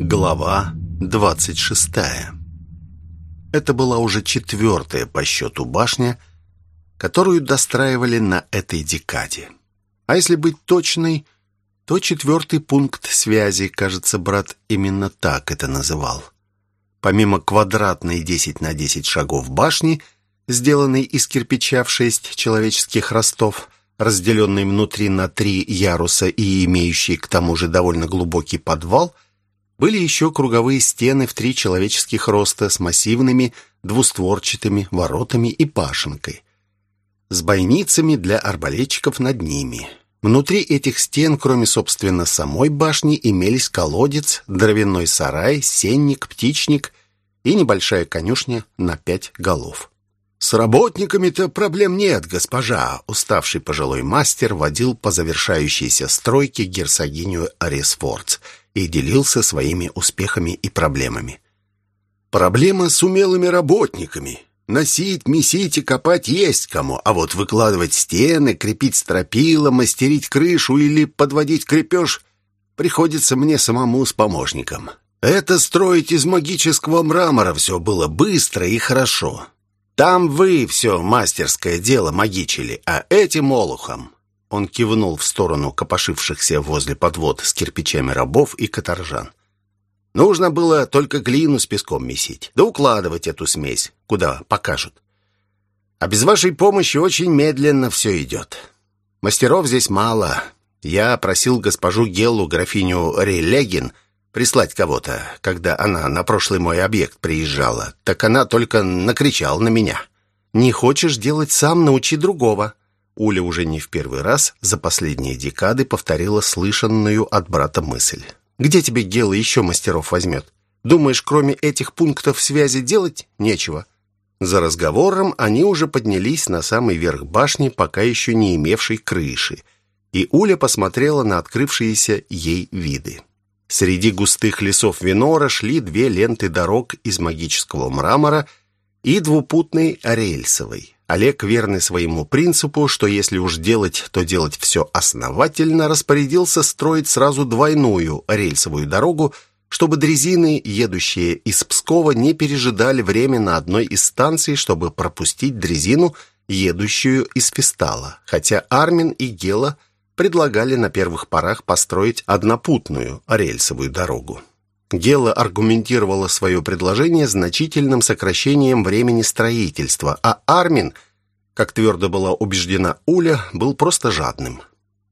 Глава 26 Это была уже четвертая по счету башня, которую достраивали на этой декаде. А если быть точной, то четвертый пункт связи, кажется, брат именно так это называл. Помимо квадратной 10 на 10 шагов башни, сделанной из кирпича в шесть человеческих ростов, разделенной внутри на три яруса и имеющей к тому же довольно глубокий подвал, были еще круговые стены в три человеческих роста с массивными двустворчатыми воротами и пашенкой, с бойницами для арбалетчиков над ними. Внутри этих стен, кроме, собственно, самой башни, имелись колодец, дровяной сарай, сенник, птичник и небольшая конюшня на пять голов. «С работниками-то проблем нет, госпожа!» Уставший пожилой мастер водил по завершающейся стройке герцогиню Арисфордс и делился своими успехами и проблемами. «Проблема с умелыми работниками. Носить, месить и копать есть кому, а вот выкладывать стены, крепить стропила, мастерить крышу или подводить крепеж приходится мне самому с помощником. Это строить из магического мрамора все было быстро и хорошо. Там вы все мастерское дело магичили, а этим олухом...» Он кивнул в сторону копошившихся возле подвод с кирпичами рабов и каторжан. «Нужно было только глину с песком месить, да укладывать эту смесь, куда покажут. А без вашей помощи очень медленно все идет. Мастеров здесь мало. Я просил госпожу Геллу, графиню Релегин, прислать кого-то, когда она на прошлый мой объект приезжала, так она только накричала на меня. «Не хочешь делать сам, научи другого». Уля уже не в первый раз за последние декады повторила слышанную от брата мысль. «Где тебе Гела еще мастеров возьмет? Думаешь, кроме этих пунктов связи делать нечего?» За разговором они уже поднялись на самый верх башни, пока еще не имевшей крыши, и Уля посмотрела на открывшиеся ей виды. Среди густых лесов Винора шли две ленты дорог из магического мрамора и двупутной рельсовой. Олег, верный своему принципу, что если уж делать, то делать все основательно, распорядился строить сразу двойную рельсовую дорогу, чтобы дрезины, едущие из Пскова, не пережидали время на одной из станций, чтобы пропустить дрезину, едущую из Фистала. Хотя Армин и Гела – предлагали на первых порах построить однопутную рельсовую дорогу. Гела аргументировала свое предложение значительным сокращением времени строительства, а Армин, как твердо была убеждена Уля, был просто жадным.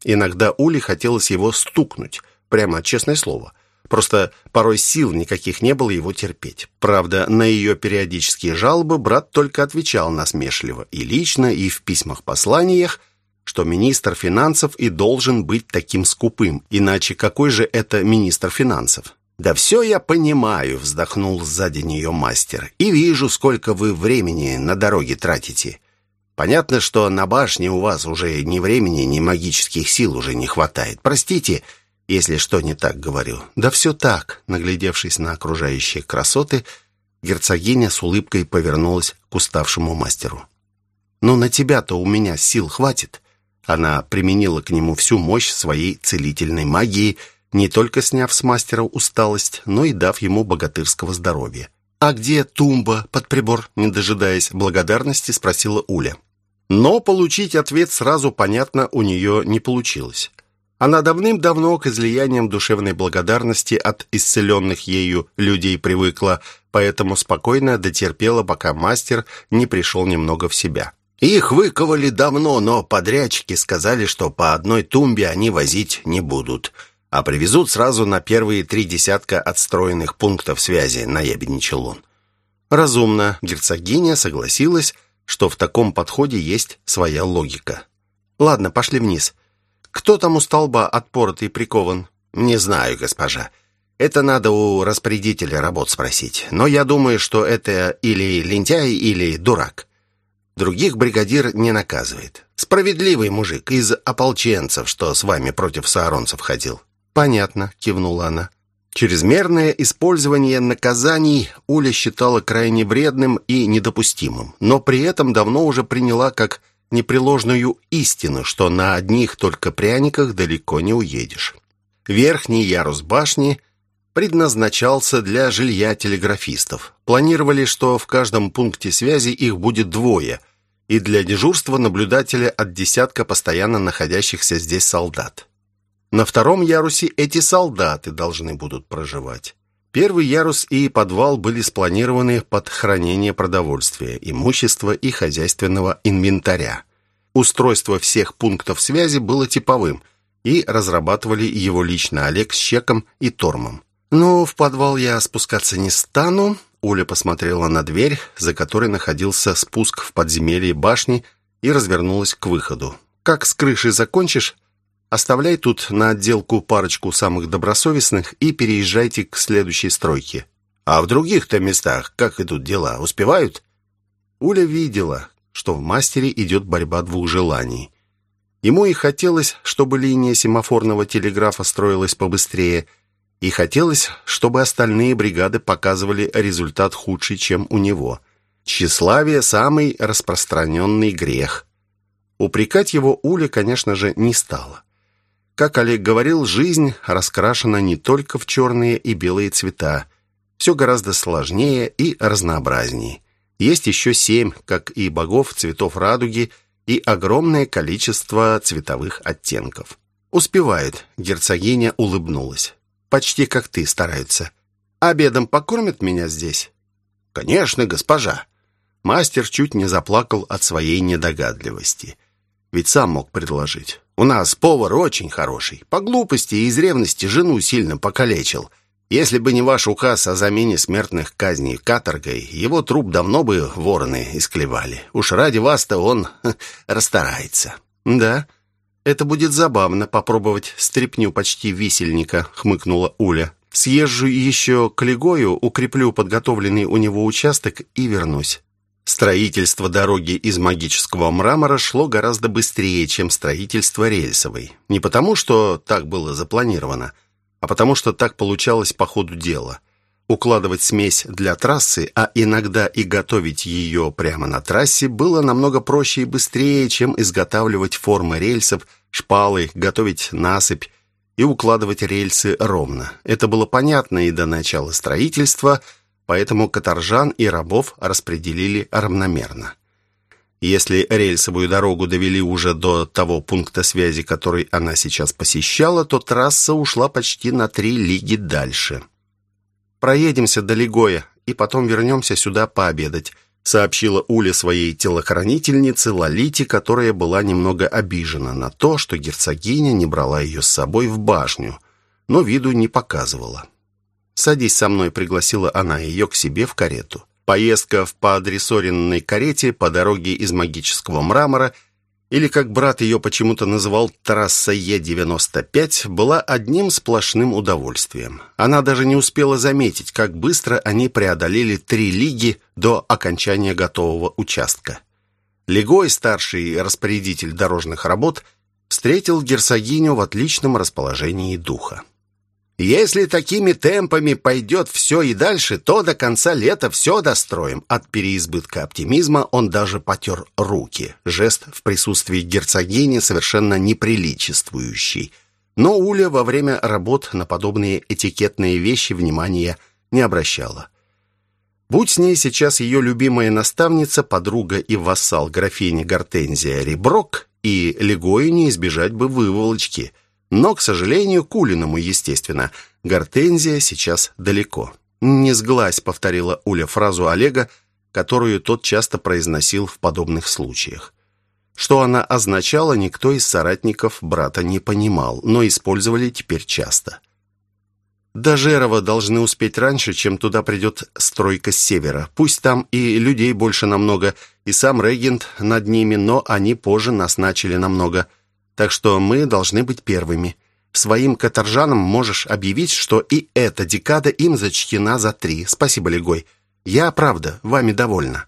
Иногда Уле хотелось его стукнуть, прямо честное слово. Просто порой сил никаких не было его терпеть. Правда, на ее периодические жалобы брат только отвечал насмешливо и лично, и в письмах-посланиях – что министр финансов и должен быть таким скупым, иначе какой же это министр финансов? «Да все я понимаю», — вздохнул сзади нее мастер, «и вижу, сколько вы времени на дороге тратите. Понятно, что на башне у вас уже ни времени, ни магических сил уже не хватает. Простите, если что не так говорю». «Да все так», — наглядевшись на окружающие красоты, герцогиня с улыбкой повернулась к уставшему мастеру. «Ну, на тебя-то у меня сил хватит. Она применила к нему всю мощь своей целительной магии, не только сняв с мастера усталость, но и дав ему богатырского здоровья. «А где тумба под прибор?» Не дожидаясь благодарности, спросила Уля. Но получить ответ сразу, понятно, у нее не получилось. Она давным-давно к излияниям душевной благодарности от исцеленных ею людей привыкла, поэтому спокойно дотерпела, пока мастер не пришел немного в себя. Их выковали давно, но подрядчики сказали, что по одной тумбе они возить не будут, а привезут сразу на первые три десятка отстроенных пунктов связи, наябедничал он. Разумно, герцогиня согласилась, что в таком подходе есть своя логика. Ладно, пошли вниз. Кто там у столба отпоротый прикован? Не знаю, госпожа. Это надо у распорядителя работ спросить. Но я думаю, что это или лентяй, или дурак. Других бригадир не наказывает. Справедливый мужик из ополченцев, что с вами против сааронцев ходил». «Понятно», — кивнула она. Чрезмерное использование наказаний Уля считала крайне вредным и недопустимым, но при этом давно уже приняла как непреложную истину, что на одних только пряниках далеко не уедешь. Верхний ярус башни предназначался для жилья телеграфистов. Планировали, что в каждом пункте связи их будет двое, и для дежурства наблюдателя от десятка постоянно находящихся здесь солдат. На втором ярусе эти солдаты должны будут проживать. Первый ярус и подвал были спланированы под хранение продовольствия, имущества и хозяйственного инвентаря. Устройство всех пунктов связи было типовым, и разрабатывали его лично Олег с Щеком и Тормом. «Ну, в подвал я спускаться не стану», Уля посмотрела на дверь, за которой находился спуск в подземелье башни, и развернулась к выходу. «Как с крышей закончишь, оставляй тут на отделку парочку самых добросовестных и переезжайте к следующей стройке». «А в других-то местах как идут дела? Успевают?» Уля видела, что в мастере идет борьба двух желаний. Ему и хотелось, чтобы линия семафорного телеграфа строилась побыстрее, и хотелось, чтобы остальные бригады показывали результат худший, чем у него. Тщеславие – самый распространенный грех. Упрекать его Уля, конечно же, не стала. Как Олег говорил, жизнь раскрашена не только в черные и белые цвета. Все гораздо сложнее и разнообразнее. Есть еще семь, как и богов, цветов радуги и огромное количество цветовых оттенков. «Успевает», — герцогиня улыбнулась. «Почти как ты стараются. Обедом покормят меня здесь?» «Конечно, госпожа». Мастер чуть не заплакал от своей недогадливости. Ведь сам мог предложить. «У нас повар очень хороший. По глупости и из ревности жену сильно покалечил». Если бы не ваш указ о замене смертных казней каторгой, его труп давно бы вороны исклевали. Уж ради вас-то он ха, расстарается». «Да, это будет забавно попробовать стряпню почти висельника», — хмыкнула Уля. «Съезжу еще к Легою, укреплю подготовленный у него участок и вернусь». Строительство дороги из магического мрамора шло гораздо быстрее, чем строительство рельсовой. Не потому, что так было запланировано, а потому что так получалось по ходу дела. Укладывать смесь для трассы, а иногда и готовить ее прямо на трассе, было намного проще и быстрее, чем изготавливать формы рельсов, шпалы, готовить насыпь и укладывать рельсы ровно. Это было понятно и до начала строительства, поэтому каторжан и рабов распределили равномерно. Если рельсовую дорогу довели уже до того пункта связи, который она сейчас посещала, то трасса ушла почти на три лиги дальше. «Проедемся до Лигоя и потом вернемся сюда пообедать», сообщила Уля своей телохранительнице Лолите, которая была немного обижена на то, что герцогиня не брала ее с собой в башню, но виду не показывала. «Садись со мной», — пригласила она ее к себе в карету. Поездка в поадресоренной карете по дороге из магического мрамора, или, как брат ее почему-то называл, трасса Е-95, была одним сплошным удовольствием. Она даже не успела заметить, как быстро они преодолели три лиги до окончания готового участка. Легой, старший распорядитель дорожных работ, встретил герцогиню в отличном расположении духа. Если такими темпами пойдет все и дальше, то до конца лета все достроим. От переизбытка оптимизма он даже потер руки. Жест в присутствии герцогини совершенно неприличествующий. Но Уля во время работ на подобные этикетные вещи внимания не обращала. Будь с ней сейчас ее любимая наставница, подруга и вассал графини Гортензия Риброк, и Легою не избежать бы выволочки – но, к сожалению, Кулиному, естественно. Гортензия сейчас далеко. «Не сглазь», — повторила Уля фразу Олега, которую тот часто произносил в подобных случаях. Что она означала, никто из соратников брата не понимал, но использовали теперь часто. До Жерова должны успеть раньше, чем туда придет стройка с севера. Пусть там и людей больше намного, и сам регент над ними, но они позже нас начали намного. Так что мы должны быть первыми. Своим каторжанам можешь объявить, что и эта декада им зачтена за три. Спасибо, Легой. Я, правда, вами довольна».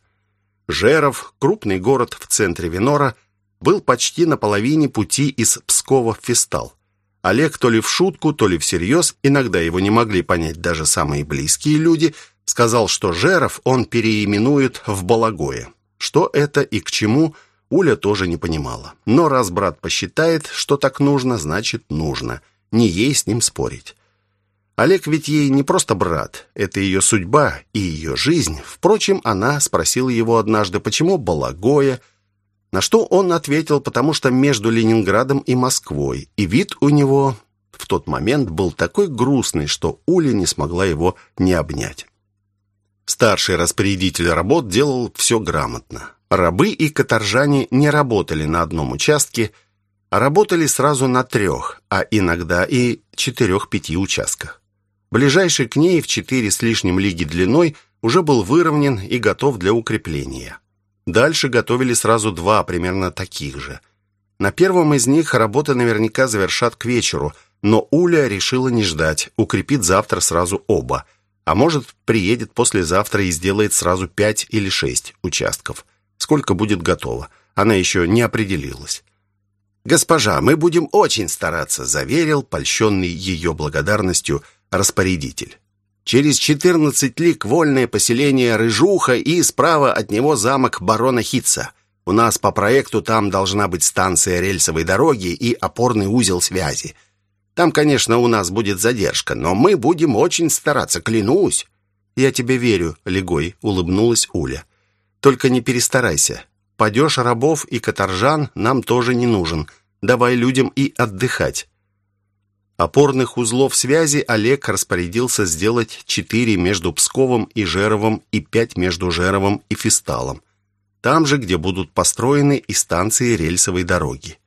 Жеров, крупный город в центре Венора, был почти на половине пути из Пскова в Фистал. Олег то ли в шутку, то ли всерьез, иногда его не могли понять даже самые близкие люди, сказал, что Жеров он переименует в Балагое. Что это и к чему – Уля тоже не понимала. Но раз брат посчитает, что так нужно, значит нужно. Не ей с ним спорить. Олег ведь ей не просто брат, это ее судьба и ее жизнь. Впрочем, она спросила его однажды, почему Балагоя, на что он ответил, потому что между Ленинградом и Москвой, и вид у него в тот момент был такой грустный, что Уля не смогла его не обнять. Старший распорядитель работ делал все грамотно. Рабы и каторжане не работали на одном участке, а работали сразу на трех, а иногда и четырех-пяти участках. Ближайший к ней в четыре с лишним лиги длиной уже был выровнен и готов для укрепления. Дальше готовили сразу два примерно таких же. На первом из них работы наверняка завершат к вечеру, но Уля решила не ждать, укрепит завтра сразу оба. А может, приедет послезавтра и сделает сразу пять или шесть участков. Сколько будет готово, она еще не определилась. «Госпожа, мы будем очень стараться», — заверил, польщенный ее благодарностью, распорядитель. Через 14 лик вольное поселение Рыжуха и справа от него замок барона Хитца. У нас по проекту там должна быть станция рельсовой дороги и опорный узел связи. Там, конечно, у нас будет задержка, но мы будем очень стараться, клянусь. Я тебе верю, Легой, улыбнулась Уля. Только не перестарайся. Падеж рабов и каторжан нам тоже не нужен. Давай людям и отдыхать. Опорных узлов связи Олег распорядился сделать четыре между Псковом и Жеровом и пять между Жеровом и Фисталом. Там же, где будут построены и станции рельсовой дороги.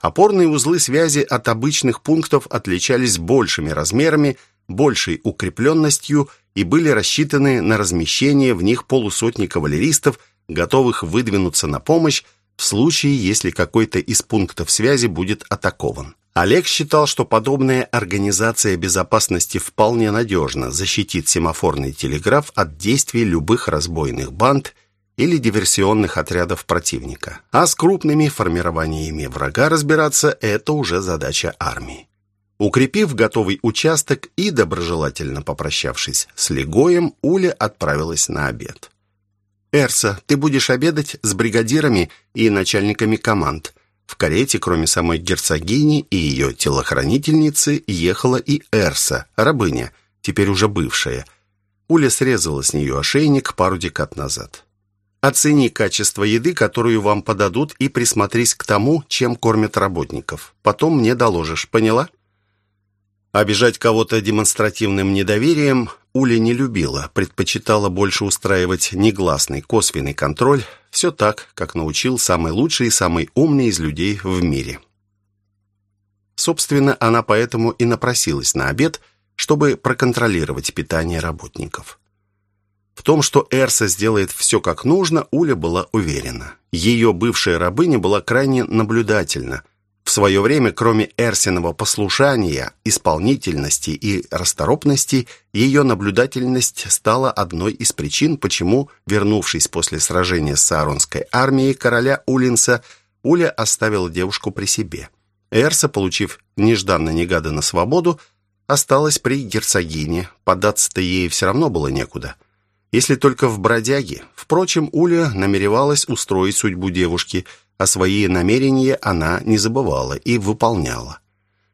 Опорные узлы связи от обычных пунктов отличались большими размерами, большей укрепленностью и были рассчитаны на размещение в них полусотни кавалеристов, готовых выдвинуться на помощь в случае, если какой-то из пунктов связи будет атакован. Олег считал, что подобная организация безопасности вполне надежно защитит семафорный телеграф от действий любых разбойных банд или диверсионных отрядов противника. А с крупными формированиями врага разбираться – это уже задача армии. Укрепив готовый участок и доброжелательно попрощавшись с Легоем, Уля отправилась на обед. «Эрса, ты будешь обедать с бригадирами и начальниками команд», в карете, кроме самой герцогини и ее телохранительницы, ехала и Эрса, рабыня, теперь уже бывшая. Уля срезала с нее ошейник пару декад назад. Оцени качество еды, которую вам подадут, и присмотрись к тому, чем кормят работников. Потом мне доложишь, поняла? Обижать кого-то демонстративным недоверием Уля не любила, предпочитала больше устраивать негласный, косвенный контроль, все так, как научил самый лучший и самый умный из людей в мире. Собственно, она поэтому и напросилась на обед, чтобы проконтролировать питание работников. В том, что Эрса сделает все как нужно, Уля была уверена. Ее бывшая рабыня была крайне наблюдательна, в свое время, кроме Эрсиного послушания, исполнительности и расторопности, ее наблюдательность стала одной из причин, почему, вернувшись после сражения с Сааронской армией короля Улинса, Уля оставила девушку при себе. Эрса, получив нежданно-негаданно свободу, осталась при герцогине, податься-то ей все равно было некуда. Если только в бродяге. Впрочем, Уля намеревалась устроить судьбу девушки – а свои намерения она не забывала и выполняла.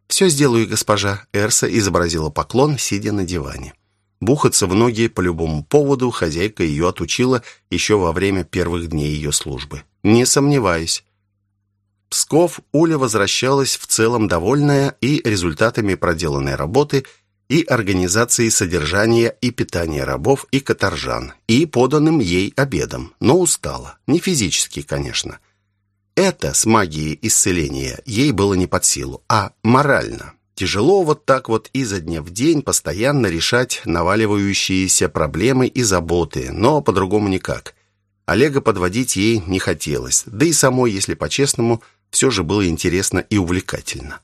«Все сделаю, госпожа», — Эрса изобразила поклон, сидя на диване. Бухаться в ноги по любому поводу хозяйка ее отучила еще во время первых дней ее службы. «Не сомневаюсь». Псков Уля возвращалась в целом довольная и результатами проделанной работы, и организацией содержания и питания рабов и каторжан, и поданным ей обедом, но устала. Не физически, конечно. Это с магией исцеления ей было не под силу, а морально. Тяжело вот так вот изо дня в день постоянно решать наваливающиеся проблемы и заботы, но по-другому никак. Олега подводить ей не хотелось, да и самой, если по-честному, все же было интересно и увлекательно.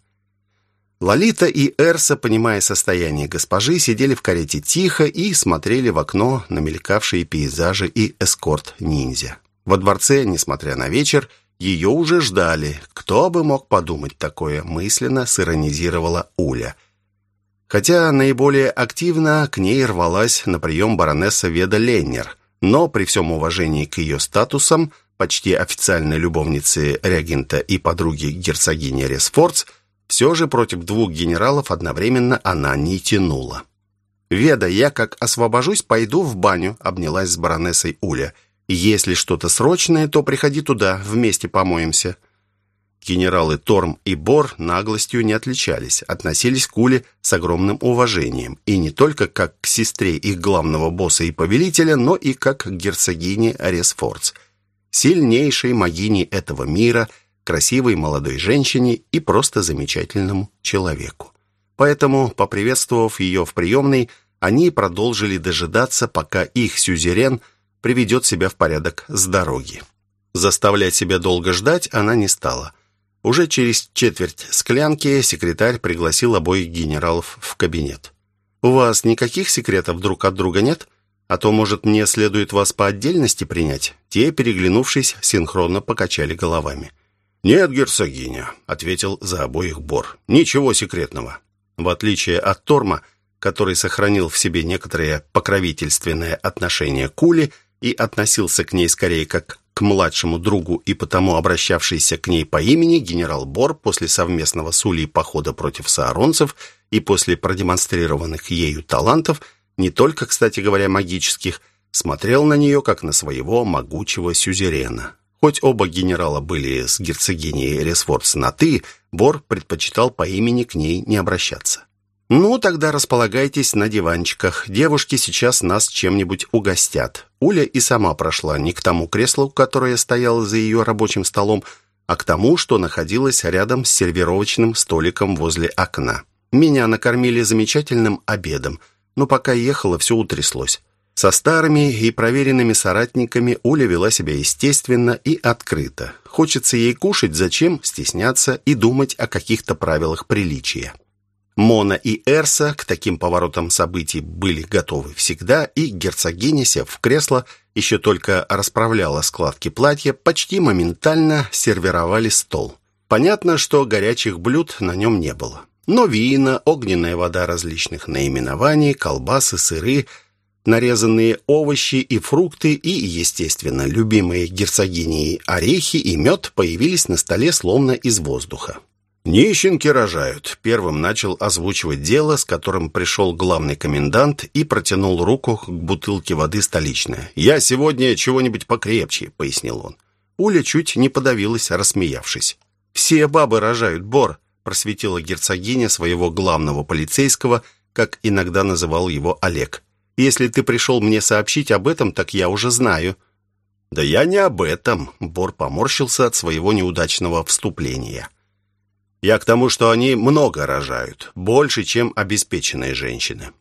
Лолита и Эрса, понимая состояние госпожи, сидели в карете тихо и смотрели в окно на мелькавшие пейзажи и эскорт-ниндзя. Во дворце, несмотря на вечер, ее уже ждали. Кто бы мог подумать такое, мысленно сиронизировала Уля. Хотя наиболее активно к ней рвалась на прием баронесса Веда Леннер, но при всем уважении к ее статусам, почти официальной любовницы регента и подруги герцогини Ресфордс, Все же против двух генералов одновременно она не тянула. «Веда, я как освобожусь, пойду в баню», — обнялась с баронессой Уля. «Если что-то срочное, то приходи туда, вместе помоемся». Генералы Торм и Бор наглостью не отличались, относились к Уле с огромным уважением, и не только как к сестре их главного босса и повелителя, но и как к герцогине Аресфордс, сильнейшей магине этого мира, красивой молодой женщине и просто замечательному человеку. Поэтому, поприветствовав ее в приемной, они продолжили дожидаться, пока их сюзерен приведет себя в порядок с дороги. Заставлять себя долго ждать она не стала – уже через четверть склянки секретарь пригласил обоих генералов в кабинет. «У вас никаких секретов друг от друга нет? А то, может, мне следует вас по отдельности принять?» Те, переглянувшись, синхронно покачали головами. «Нет, герцогиня», — ответил за обоих Бор. «Ничего секретного». В отличие от Торма, который сохранил в себе некоторое покровительственное отношение к Уле и относился к ней скорее как к младшему другу и потому обращавшийся к ней по имени, генерал Бор после совместного с Улей похода против сааронцев и после продемонстрированных ею талантов, не только, кстати говоря, магических, смотрел на нее как на своего могучего сюзерена. Хоть оба генерала были с герцогиней Ресфордс на «ты», Бор предпочитал по имени к ней не обращаться. «Ну, тогда располагайтесь на диванчиках. Девушки сейчас нас чем-нибудь угостят». Уля и сама прошла не к тому креслу, которое стояло за ее рабочим столом, а к тому, что находилось рядом с сервировочным столиком возле окна. Меня накормили замечательным обедом, но пока ехала, все утряслось. Со старыми и проверенными соратниками Уля вела себя естественно и открыто. Хочется ей кушать, зачем стесняться и думать о каких-то правилах приличия. Мона и Эрса к таким поворотам событий были готовы всегда, и герцогиня, сев в кресло, еще только расправляла складки платья, почти моментально сервировали стол. Понятно, что горячих блюд на нем не было. Но вина, огненная вода различных наименований, колбасы, сыры, нарезанные овощи и фрукты и, естественно, любимые герцогиней орехи и мед появились на столе словно из воздуха. «Нищенки рожают», — первым начал озвучивать дело, с которым пришел главный комендант и протянул руку к бутылке воды столичная. «Я сегодня чего-нибудь покрепче», — пояснил он. Уля чуть не подавилась, рассмеявшись. «Все бабы рожают, Бор», — просветила герцогиня своего главного полицейского, как иногда называл его Олег. «Если ты пришел мне сообщить об этом, так я уже знаю». «Да я не об этом», — Бор поморщился от своего неудачного вступления. Я к тому, что они много рожают, больше, чем обеспеченные женщины.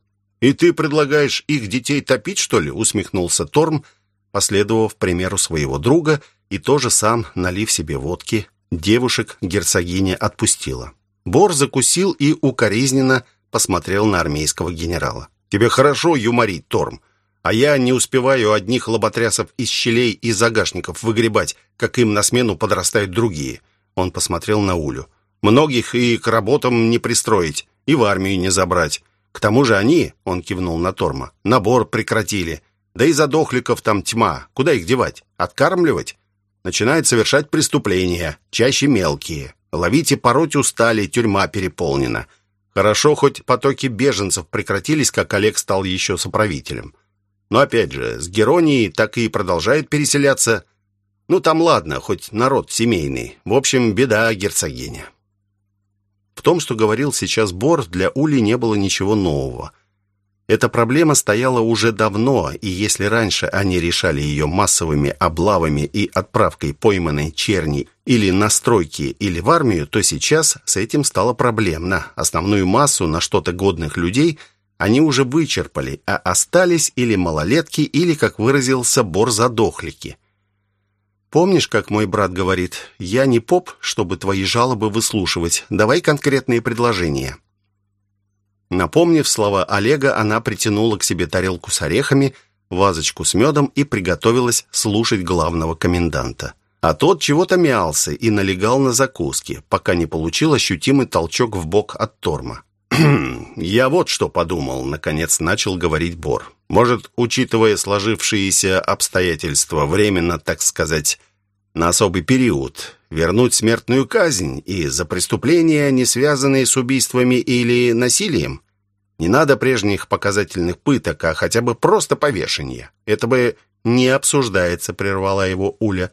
«И ты предлагаешь их детей топить, что ли?» усмехнулся Торм, последовав примеру своего друга и тоже сам, налив себе водки, девушек герцогиня отпустила. Бор закусил и укоризненно посмотрел на армейского генерала. «Тебе хорошо юморить, Торм, а я не успеваю одних лоботрясов из щелей и загашников выгребать, как им на смену подрастают другие». Он посмотрел на Улю. Многих и к работам не пристроить, и в армию не забрать. К тому же они, он кивнул на Торма, набор прекратили. Да и задохликов там тьма. Куда их девать? Откармливать? Начинают совершать преступления, чаще мелкие. Ловить и пороть устали, тюрьма переполнена. Хорошо, хоть потоки беженцев прекратились, как Олег стал еще соправителем. Но опять же, с Геронией так и продолжает переселяться. Ну там ладно, хоть народ семейный. В общем, беда герцогиня. В том, что говорил сейчас Бор, для Ули не было ничего нового. Эта проблема стояла уже давно, и если раньше они решали ее массовыми облавами и отправкой пойманной черни или на стройки, или в армию, то сейчас с этим стало проблемно. Основную массу на что-то годных людей они уже вычерпали, а остались или малолетки, или, как выразился Бор, задохлики. Помнишь, как мой брат говорит, я не поп, чтобы твои жалобы выслушивать. Давай конкретные предложения. Напомнив слова Олега, она притянула к себе тарелку с орехами, вазочку с медом и приготовилась слушать главного коменданта. А тот чего-то мялся и налегал на закуски, пока не получил ощутимый толчок в бок от Торма. «Я вот что подумал», — наконец начал говорить Бор. «Может, учитывая сложившиеся обстоятельства, временно, так сказать, на особый период, вернуть смертную казнь и за преступления, не связанные с убийствами или насилием. Не надо прежних показательных пыток, а хотя бы просто повешение. Это бы не обсуждается, прервала его Уля.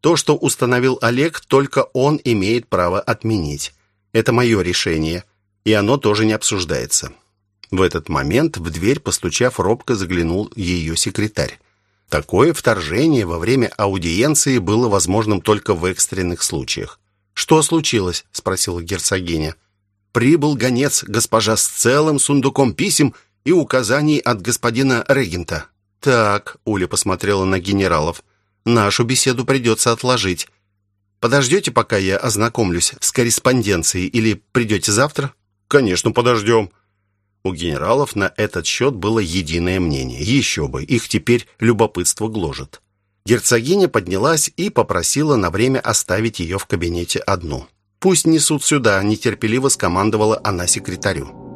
То, что установил Олег, только он имеет право отменить. Это мое решение, и оно тоже не обсуждается. В этот момент в дверь, постучав, робко заглянул ее секретарь. Такое вторжение во время аудиенции было возможным только в экстренных случаях. «Что случилось?» — спросила герцогиня. «Прибыл гонец, госпожа, с целым сундуком писем и указаний от господина регента». «Так», — Уля посмотрела на генералов, — «нашу беседу придется отложить. Подождете, пока я ознакомлюсь с корреспонденцией, или придете завтра?» «Конечно, подождем», у генералов на этот счет было единое мнение. Еще бы, их теперь любопытство гложет. Герцогиня поднялась и попросила на время оставить ее в кабинете одну. «Пусть несут сюда», – нетерпеливо скомандовала она секретарю.